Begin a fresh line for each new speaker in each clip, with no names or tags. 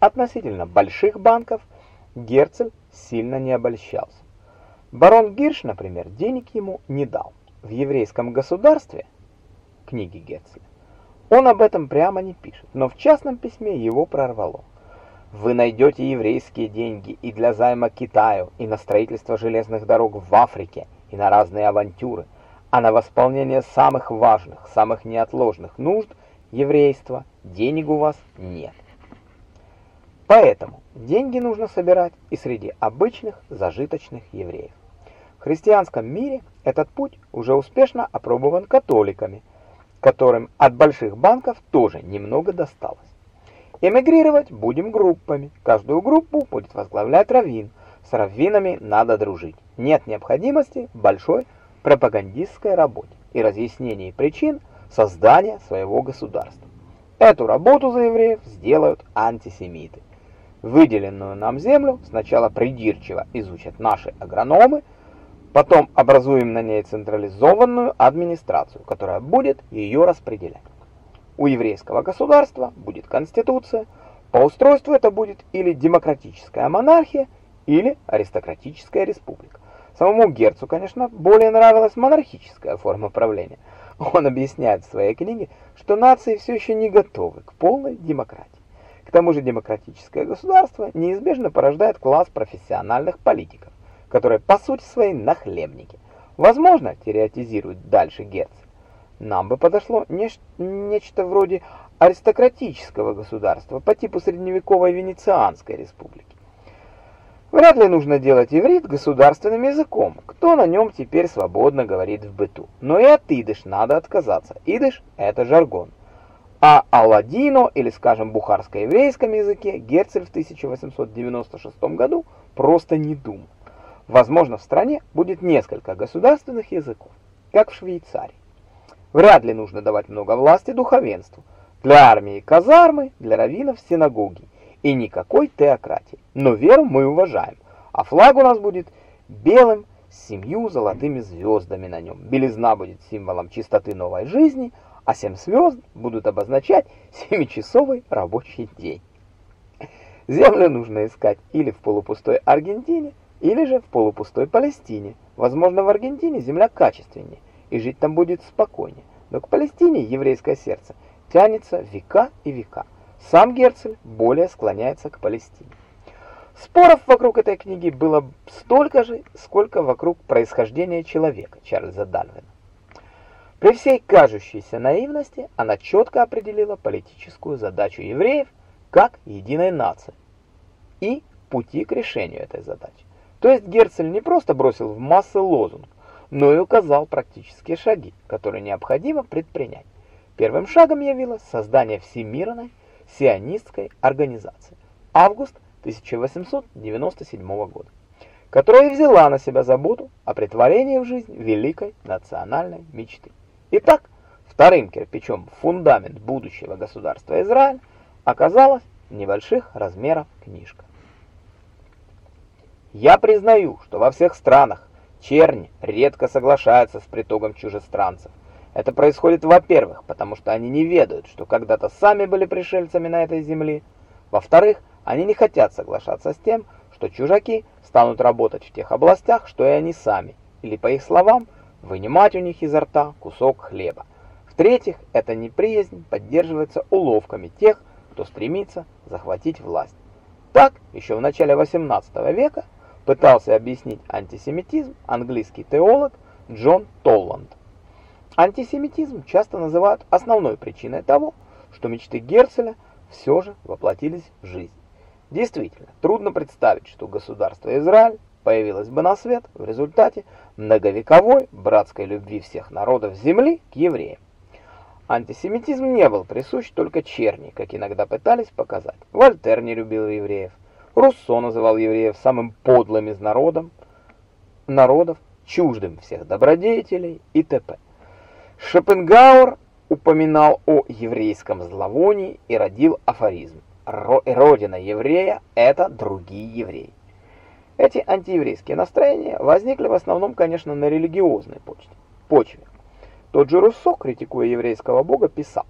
относительно больших банков Герцель сильно не обольщался. Барон Гирш, например, денег ему не дал. В еврейском государстве, книги Герцеля, он об этом прямо не пишет, но в частном письме его прорвало. Вы найдете еврейские деньги и для займа Китаю, и на строительство железных дорог в Африке, и на разные авантюры, а на восполнение самых важных, самых неотложных нужд еврейства денег у вас нет. Поэтому деньги нужно собирать и среди обычных зажиточных евреев. В христианском мире этот путь уже успешно опробован католиками, которым от больших банков тоже немного досталось. Эмигрировать будем группами. Каждую группу будет возглавлять раввин. С раввинами надо дружить. Нет необходимости большой пропагандистской работе и разъяснении причин создания своего государства. Эту работу за евреев сделают антисемиты. Выделенную нам землю сначала придирчиво изучат наши агрономы, потом образуем на ней централизованную администрацию, которая будет ее распределять. У еврейского государства будет конституция, по устройству это будет или демократическая монархия, или аристократическая республика. Самому Герцу, конечно, более нравилась монархическая форма правления. Он объясняет в своей книге, что нации все еще не готовы к полной демократии. К тому же демократическое государство неизбежно порождает класс профессиональных политиков, которые по сути своей нахлебники. Возможно, теоретизирует дальше Герц, нам бы подошло нечто вроде аристократического государства по типу средневековой Венецианской республики. Вряд ли нужно делать иврит государственным языком. Кто на нем теперь свободно говорит в быту? Но и от идыш надо отказаться. Идыш – это жаргон. А о ладино, или, скажем, бухарско-еврейском языке, Герцель в 1896 году просто не думал. Возможно, в стране будет несколько государственных языков, как в Швейцарии. Вряд ли нужно давать много власти духовенству. Для армии казармы, для раввинов синагоги. И никакой теократии. Но веру мы уважаем. А флаг у нас будет белым с семью золотыми звездами на нем. Белизна будет символом чистоты новой жизни – а семь звезд будут обозначать семичасовый рабочий день. Землю нужно искать или в полупустой Аргентине, или же в полупустой Палестине. Возможно, в Аргентине земля качественнее, и жить там будет спокойнее. Но к Палестине еврейское сердце тянется века и века. Сам Герцель более склоняется к Палестине. Споров вокруг этой книги было столько же, сколько вокруг происхождения человека Чарльза Дарвина. При всей кажущейся наивности она четко определила политическую задачу евреев как единой нации и пути к решению этой задачи. То есть Герцель не просто бросил в массы лозунг, но и указал практические шаги, которые необходимо предпринять. Первым шагом явилось создание Всемирной сионистской организации. Август 1897 года, которая взяла на себя заботу о претворении в жизнь великой национальной мечты. Итак, вторым кирпичом фундамент будущего государства Израиль оказалась небольших размеров книжка. Я признаю, что во всех странах черни редко соглашаются с притоком чужестранцев. Это происходит, во-первых, потому что они не ведают, что когда-то сами были пришельцами на этой земле. Во-вторых, они не хотят соглашаться с тем, что чужаки станут работать в тех областях, что и они сами, или, по их словам, вынимать у них изо рта кусок хлеба. В-третьих, эта неприязнь поддерживается уловками тех, кто стремится захватить власть. Так, еще в начале 18 века пытался объяснить антисемитизм английский теолог Джон Толланд. Антисемитизм часто называют основной причиной того, что мечты Герцеля все же воплотились в жизнь. Действительно, трудно представить, что государство Израиль появилась бы на свет в результате многовековой братской любви всех народов земли к евреям. Антисемитизм не был присущ только черни, как иногда пытались показать. Вольтер не любил евреев. Руссо называл евреев самым подлым из народом, народов, чуждым всех добродетелей и т.п. Шопенгауэр упоминал о еврейском зловонии и родил афоризм. Родина еврея – это другие евреи. Эти антиеврейские настроения возникли в основном, конечно, на религиозной почве. Тот же Руссо, критикуя еврейского бога, писал,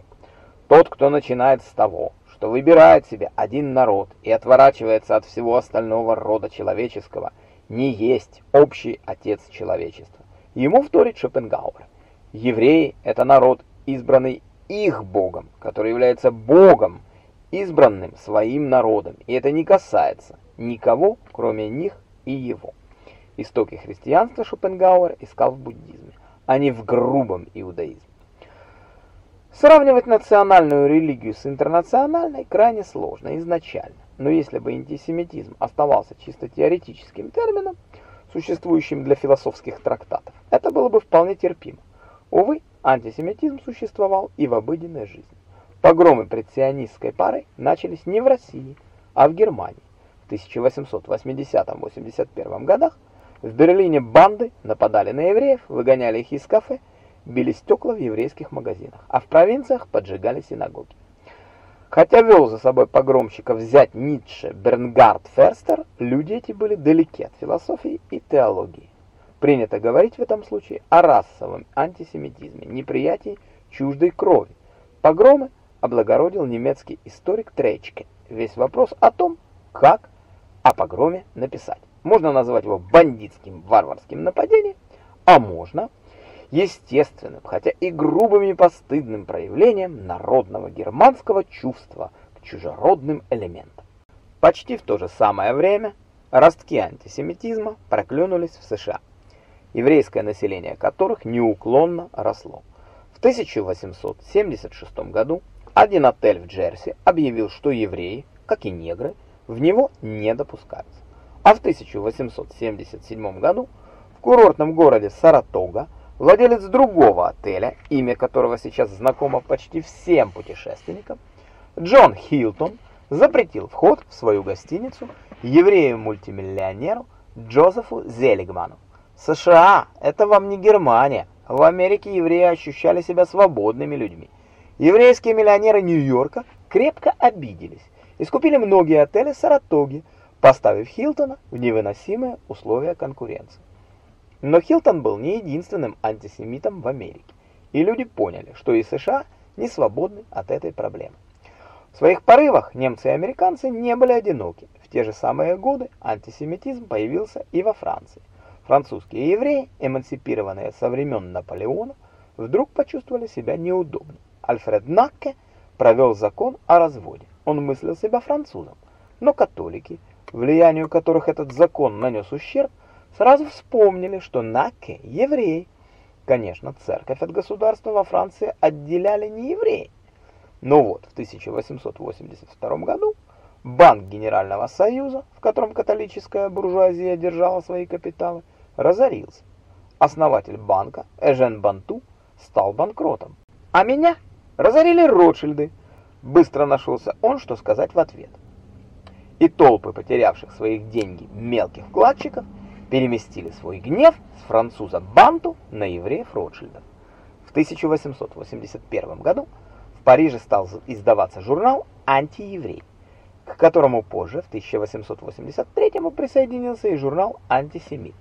«Тот, кто начинает с того, что выбирает себе один народ и отворачивается от всего остального рода человеческого, не есть общий отец человечества. Ему вторит Шопенгауэр. Евреи – это народ, избранный их Богом, который является Богом, избранным своим народом, и это не касается никого, кроме них и его. Истоки христианства Шопенгауэр искал в буддизме, а не в грубом иудаизме. Сравнивать национальную религию с интернациональной крайне сложно изначально, но если бы антисемитизм оставался чисто теоретическим термином, существующим для философских трактатов, это было бы вполне терпимо. Увы, антисемитизм существовал и в обыденной жизни. Погромы предсионистской пары начались не в России, а в Германии. В 1880-81 годах в Берлине банды нападали на евреев, выгоняли их из кафе, били стекла в еврейских магазинах, а в провинциях поджигали синагоги. Хотя вел за собой погромщиков взять Ницше, Бернгард, Ферстер, люди эти были далеки от философии и теологии. Принято говорить в этом случае о расовом антисемитизме, неприятии чуждой крови. Погромы облагородил немецкий историк Тречке. Весь вопрос о том, как о погроме написать. Можно назвать его бандитским варварским нападением, а можно естественным, хотя и грубым и постыдным проявлением народного германского чувства к чужеродным элементам. Почти в то же самое время ростки антисемитизма проклюнулись в США, еврейское население которых неуклонно росло. В 1876 году один отель в Джерси объявил, что евреи, как и негры, в него не допускаются. А в 1877 году в курортном городе Саратога владелец другого отеля, имя которого сейчас знакомо почти всем путешественникам, Джон Хилтон, запретил вход в свою гостиницу еврею-мультимиллионеру Джозефу Зелигману. США – это вам не Германия. В Америке евреи ощущали себя свободными людьми. Еврейские миллионеры Нью-Йорка крепко обиделись и скупили многие отели Саратоги, поставив Хилтона в невыносимые условия конкуренции. Но Хилтон был не единственным антисемитом в Америке, и люди поняли, что и США не свободны от этой проблемы. В своих порывах немцы и американцы не были одиноки. В те же самые годы антисемитизм появился и во Франции. Французские евреи, эмансипированные со времен Наполеона, вдруг почувствовали себя неудобно. Альфред Накке провел закон о разводе. Он мыслил себя французом, но католики, влиянию которых этот закон нанес ущерб, сразу вспомнили, что Накке – еврей. Конечно, церковь от государства во Франции отделяли не евреи. Но вот в 1882 году Банк Генерального Союза, в котором католическая буржуазия держала свои капиталы, разорился. Основатель банка Эжен Банту стал банкротом. А меня разорили Ротшильды. Быстро нашелся он, что сказать в ответ. И толпы потерявших своих деньги мелких вкладчиков переместили свой гнев с француза Банту на евреев Ротшильдов. В 1881 году в Париже стал издаваться журнал «Антиеврей», к которому позже, в 1883 присоединился и журнал «Антисемит».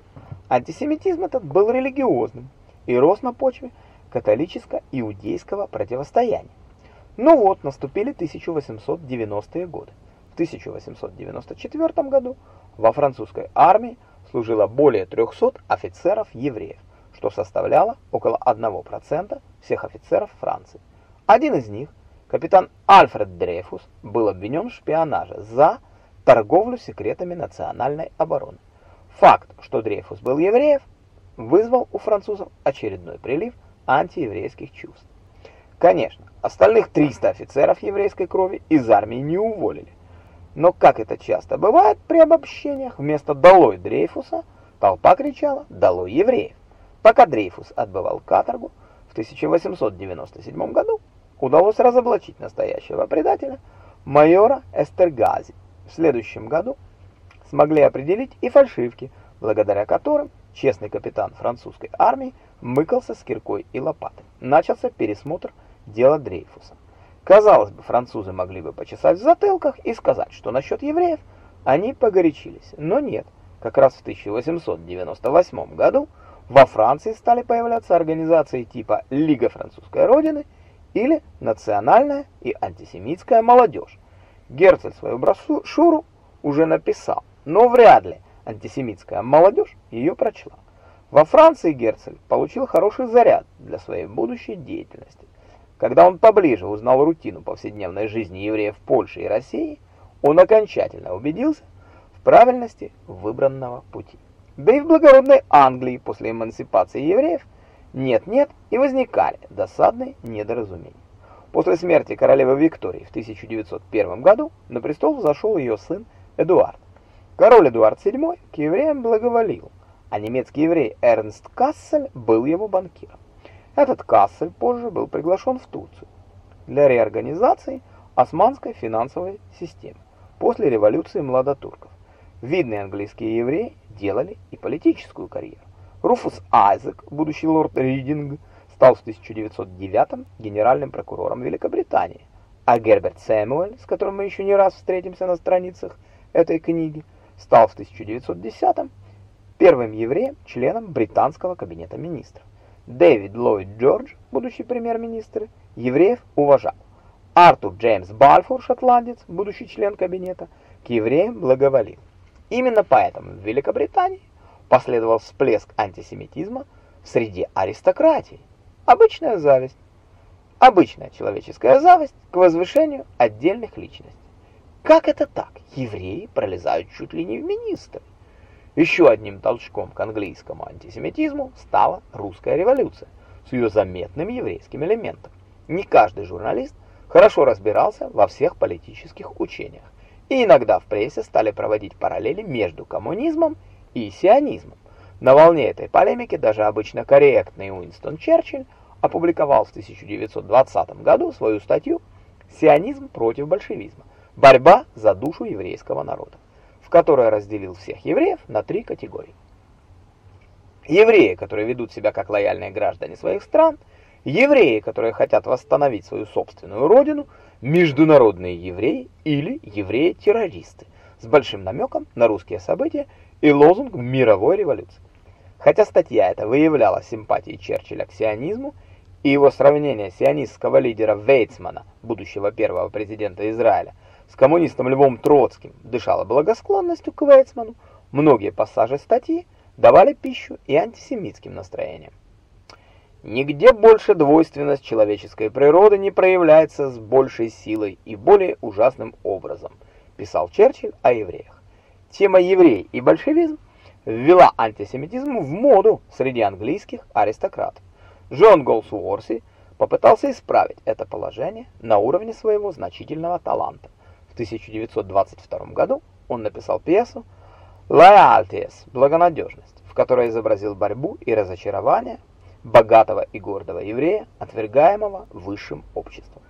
Антисемитизм этот был религиозным и рос на почве католическо-иудейского противостояния. Ну вот, наступили 1890-е годы. В 1894 году во французской армии служило более 300 офицеров-евреев, что составляло около 1% всех офицеров Франции. Один из них, капитан Альфред Дрейфус, был обвинен в шпионаже за торговлю секретами национальной обороны. Факт, что Дрейфус был евреев, вызвал у французов очередной прилив антиеврейских чувств. Конечно, остальных 300 офицеров еврейской крови из армии не уволили. Но, как это часто бывает при обобщениях, вместо «долой Дрейфуса» толпа кричала «долой евреев». Пока Дрейфус отбывал каторгу, в 1897 году удалось разоблачить настоящего предателя, майора Эстергази. В следующем году смогли определить и фальшивки, благодаря которым честный капитан французской армии мыкался с киркой и лопатой. Начался пересмотр дела Дрейфуса. Казалось бы, французы могли бы почесать в затылках и сказать, что насчет евреев они погорячились, но нет. Как раз в 1898 году во Франции стали появляться организации типа Лига французской Родины или Национальная и антисемитская молодежь, Герцель свою брошюру уже написал, но вряд ли антисемитская молодежь ее прочла. Во Франции Герцель получил хороший заряд для своей будущей деятельности. Когда он поближе узнал рутину повседневной жизни евреев в Польше и России, он окончательно убедился в правильности выбранного пути. Да и в благородной Англии после эмансипации евреев нет-нет и возникали досадные недоразумения. После смерти королевы Виктории в 1901 году на престол взошел ее сын Эдуард. Король Эдуард VII к евреям благоволил, а немецкий еврей Эрнст Кассель был его банкиром. Этот Кассель позже был приглашен в Турцию для реорганизации османской финансовой системы после революции младотурков. Видные английские евреи делали и политическую карьеру. Руфус Айзек, будущий лорд Ридинг, стал в 1909 генеральным прокурором Великобритании, а Герберт Сэмюэль, с которым мы еще не раз встретимся на страницах этой книги, стал в 1910 первым евреем, членом британского кабинета министров. Дэвид Ллойд Джордж, будущий премьер-министр, евреев уважал. Артур Джеймс Бальфур, шотландец, будущий член кабинета, к евреям благоволил. Именно поэтому в Великобритании последовал всплеск антисемитизма среди аристократии. Обычная зависть. Обычная человеческая зависть к возвышению отдельных личностей. Как это так? Евреи пролезают чуть ли не в министры. Еще одним толчком к английскому антисемитизму стала русская революция с ее заметным еврейским элементом. Не каждый журналист хорошо разбирался во всех политических учениях, и иногда в прессе стали проводить параллели между коммунизмом и сионизмом. На волне этой полемики даже обычно корректный Уинстон Черчилль опубликовал в 1920 году свою статью «Сионизм против большевизма. Борьба за душу еврейского народа», в которой разделил всех евреев на три категории. Евреи, которые ведут себя как лояльные граждане своих стран, евреи, которые хотят восстановить свою собственную родину, международные евреи или евреи-террористы, с большим намеком на русские события и лозунг мировой революции. Хотя статья эта выявляла симпатии Черчилля к сионизму, и его сравнение сионистского лидера Вейцмана, будущего первого президента Израиля, с коммунистом Львом Троцким дышало благосклонностью к Вейцману, многие пассажи статьи давали пищу и антисемитским настроениям. Нигде больше двойственность человеческой природы не проявляется с большей силой и более ужасным образом, писал Черчилль о евреях. Тема еврей и большевизм ввела антисемитизм в моду среди английских аристократов. Джон Голсуорси попытался исправить это положение на уровне своего значительного таланта. В 1922 году он написал пьесу «Loyalties» – «Благонадежность», в которой изобразил борьбу и разочарование богатого и гордого еврея, отвергаемого высшим обществом.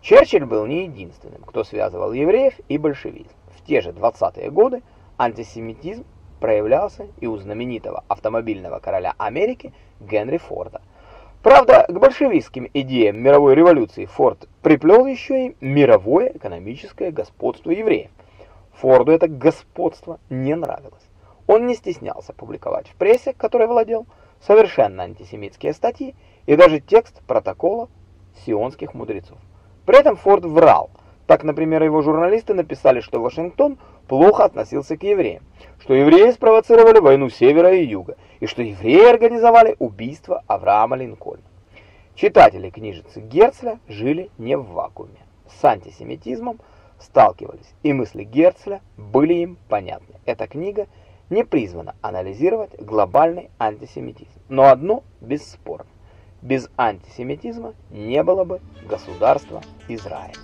Черчилль был не единственным, кто связывал евреев и большевизм. В те же 20-е годы антисемитизм проявлялся и у знаменитого автомобильного короля Америки Генри Форда. Правда, к большевистским идеям мировой революции Форд приплел еще и мировое экономическое господство евреев. Форду это господство не нравилось. Он не стеснялся публиковать в прессе, которой владел, совершенно антисемитские статьи и даже текст протокола сионских мудрецов. При этом Форд врал. Так, например, его журналисты написали, что Вашингтон плохо относился к евреям, что евреи спровоцировали войну севера и юга, и что евреи организовали убийство Авраама Линкольна. Читатели книжицы Герцля жили не в вакууме. С антисемитизмом сталкивались, и мысли Герцля были им понятны. Эта книга не призвана анализировать глобальный антисемитизм. Но одно бесспорно. Без антисемитизма не было бы государства Израиль.